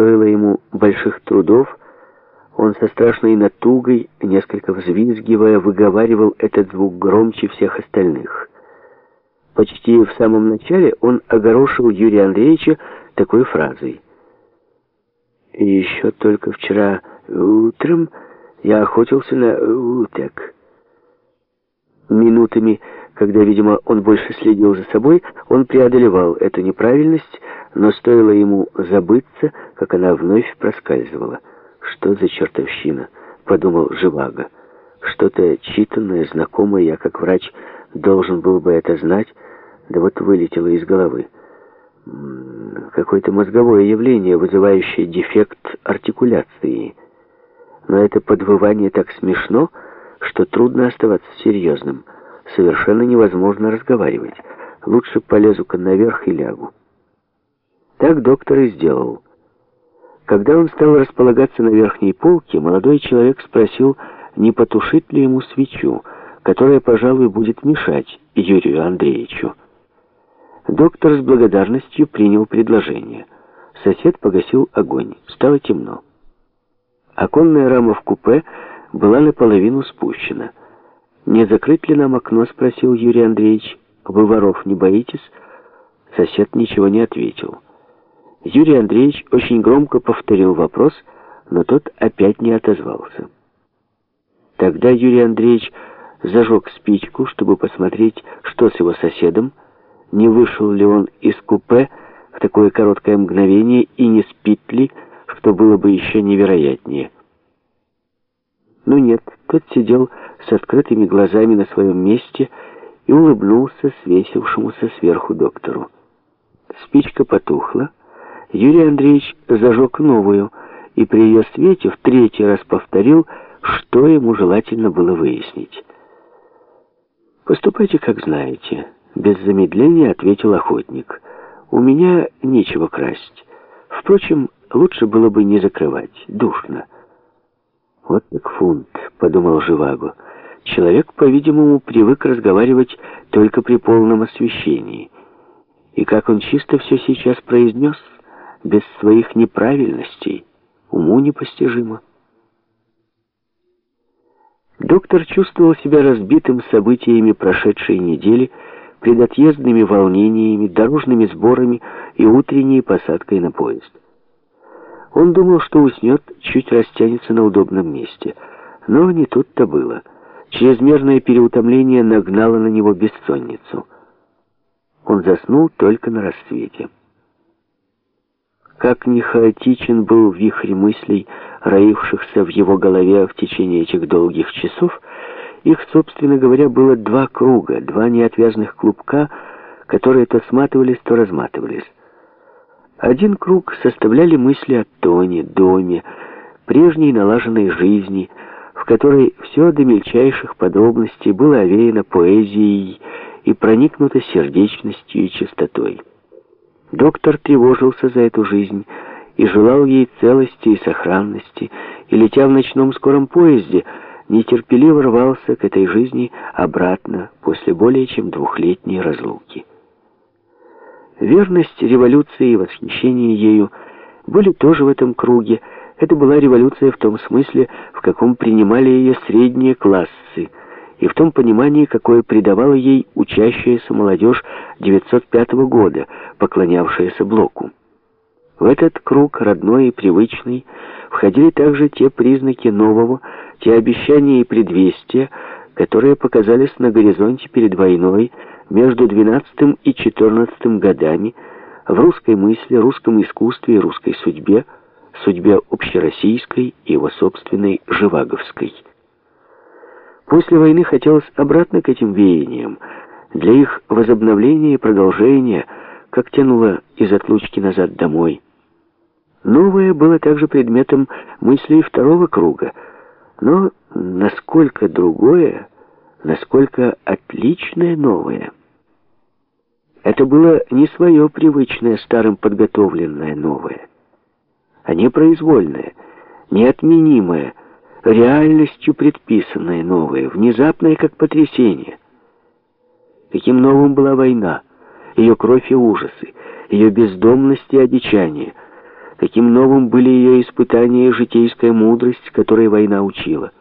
стоило ему больших трудов, он со страшной натугой, несколько взвизгивая, выговаривал этот звук громче всех остальных. Почти в самом начале он огорошил Юрия Андреевича такой фразой. «И еще только вчера утром я охотился на уток». Минутами, когда, видимо, он больше следил за собой, он преодолевал эту неправильность, но стоило ему забыться, как она вновь проскальзывала. «Что за чертовщина?» — подумал Живаго. «Что-то читанное, знакомое, я как врач должен был бы это знать, да вот вылетело из головы. Какое-то мозговое явление, вызывающее дефект артикуляции. Но это подвывание так смешно, что трудно оставаться серьезным. Совершенно невозможно разговаривать. Лучше полезу-ка наверх и лягу». Так доктор и сделал. Когда он стал располагаться на верхней полке, молодой человек спросил, не потушить ли ему свечу, которая, пожалуй, будет мешать Юрию Андреевичу. Доктор с благодарностью принял предложение. Сосед погасил огонь. Стало темно. Оконная рама в купе была наполовину спущена. «Не закрыть ли нам окно?» — спросил Юрий Андреевич. «Вы воров не боитесь?» Сосед ничего не ответил. Юрий Андреевич очень громко повторил вопрос, но тот опять не отозвался. Тогда Юрий Андреевич зажег спичку, чтобы посмотреть, что с его соседом, не вышел ли он из купе в такое короткое мгновение и не спит ли, что было бы еще невероятнее. Но нет, тот сидел с открытыми глазами на своем месте и улыбнулся свесившемуся сверху доктору. Спичка потухла, Юрий Андреевич зажег новую и при ее свете в третий раз повторил, что ему желательно было выяснить. «Поступайте, как знаете», — без замедления ответил охотник. «У меня нечего красть. Впрочем, лучше было бы не закрывать. Душно». «Вот так фунт», — подумал Живаго. «Человек, по-видимому, привык разговаривать только при полном освещении. И как он чисто все сейчас произнес...» без своих неправильностей, уму непостижимо. Доктор чувствовал себя разбитым событиями прошедшей недели, предотъездными волнениями, дорожными сборами и утренней посадкой на поезд. Он думал, что уснет, чуть растянется на удобном месте. Но не тут-то было. Чрезмерное переутомление нагнало на него бессонницу. Он заснул только на рассвете. Как ни хаотичен был вихрь мыслей, роившихся в его голове в течение этих долгих часов, их, собственно говоря, было два круга, два неотвязных клубка, которые то сматывались, то разматывались. Один круг составляли мысли о Тоне, доме, прежней налаженной жизни, в которой все до мельчайших подробностей было овеяно поэзией и проникнуто сердечностью и чистотой. Доктор тревожился за эту жизнь и желал ей целости и сохранности, и, летя в ночном скором поезде, нетерпеливо рвался к этой жизни обратно после более чем двухлетней разлуки. Верность революции и восхищение ею были тоже в этом круге. Это была революция в том смысле, в каком принимали ее средние классы – и в том понимании, какое придавала ей учащаяся молодежь 905 года, поклонявшаяся Блоку. В этот круг, родной и привычный, входили также те признаки нового, те обещания и предвестия, которые показались на горизонте перед войной между 12 и 14 годами в русской мысли, русском искусстве и русской судьбе, судьбе общероссийской и его собственной Живаговской. После войны хотелось обратно к этим веяниям, для их возобновления и продолжения, как тянуло из отлучки назад домой. Новое было также предметом мыслей второго круга, но насколько другое, насколько отличное новое. Это было не свое привычное, старым подготовленное новое, а непроизвольное, неотменимое, реальностью предписанное новое, внезапное как потрясение. Каким новым была война, ее кровь и ужасы, ее бездомность и одичание. каким новым были ее испытания и житейская мудрость, которой война учила.